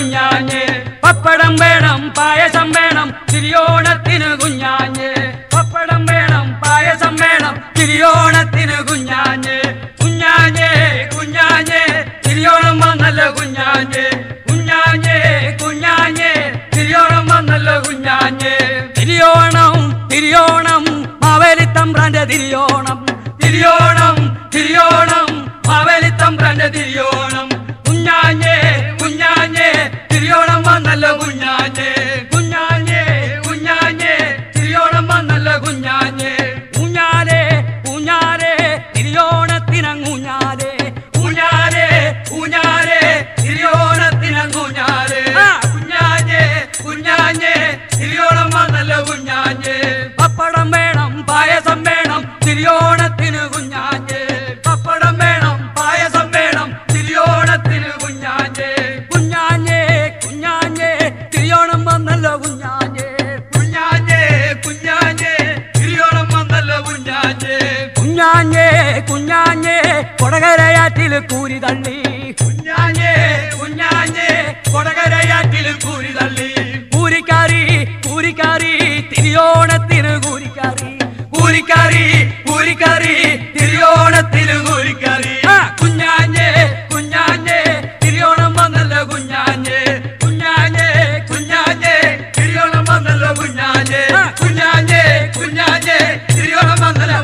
കുഞ്ഞാഞ്ഞ്. പപ്പടം വേണം പായസം വേണം തിരിയോണത്തിന് കുഞ്ഞാഞ്ഞ്. പപ്പടം വേണം പായസം വേണം തിരിയോണത്തിന് കുഞ്ഞാഞ്ഞ്. കുഞ്ഞാഞ്ഞ് കുഞ്ഞാഞ്ഞ് തിരിയോണം വന്നല്ലോ കുഞ്ഞാഞ്ഞ്. കുഞ്ഞാഞ്ഞ് കുഞ്ഞാഞ്ഞ് തിരിയോണം വന്നല്ലോ കുഞ്ഞാഞ്ഞ്. തിരിയോണം തിരിയോണം മാവേലിത്തമ്പ്രാന്റെ തിരിയോണം. തിരിയോണം തിരിയോണം മാവേലിത്തമ്പ്രാന്റെ തിരിയോണം കുഞ്ഞാഞ്ഞേ തിരിയോണം വന്നല്ലോ കുഞ്ഞാഞ്ഞേ. പപ്പടം വേണം പായസം വേണം തിരിയോണത്തിന് കുഞ്ഞാഞ്ഞേ. പപ്പടം വേണം പായസം വേണം തിരിയോണത്തിന് കുഞ്ഞാഞ്ഞേ. കുഞ്ഞാഞ്ഞേ കുഞ്ഞാഞ്ഞേ തിരിയോണം വന്നല്ലോ കുഞ്ഞാഞ്ഞേ. കുഞ്ഞാഞ്ഞേ കുഞ്ഞാഞ്ഞേ തിരിയോണം വന്നല്ലോ കുഞ്ഞാഞ്ഞേ. കുഞ്ഞാഞ്ഞേ കുഞ്ഞാഞ്ഞേ കൊടകരയാറ്റിൽ കൂരി തള്ളി കുഞ്ഞാഞ്ഞേ കുഞ്ഞാഞ്ഞേ കൊടകരയാറ്റിൽ കൂരി തള്ളി കൂരിക്കാരി തിരിയോണത്തിന് കൂരിക്കാരി ആ, കുഞ്ഞാഞ്ഞേ കുഞ്ഞാഞ്ഞേ തിരിയോണം വന്നല്ലോ കുഞ്ഞാഞ്ഞേ. കുഞ്ഞാഞ്ഞേ കുഞ്ഞാഞ്ഞേ തിരിയോണം വന്നല്ലോ കുഞ്ഞാഞ്ഞേ. കുഞ്ഞാഞ്ഞേ കുഞ്ഞാഞ്ഞേ തിരിയോണം വന്നല്ലോ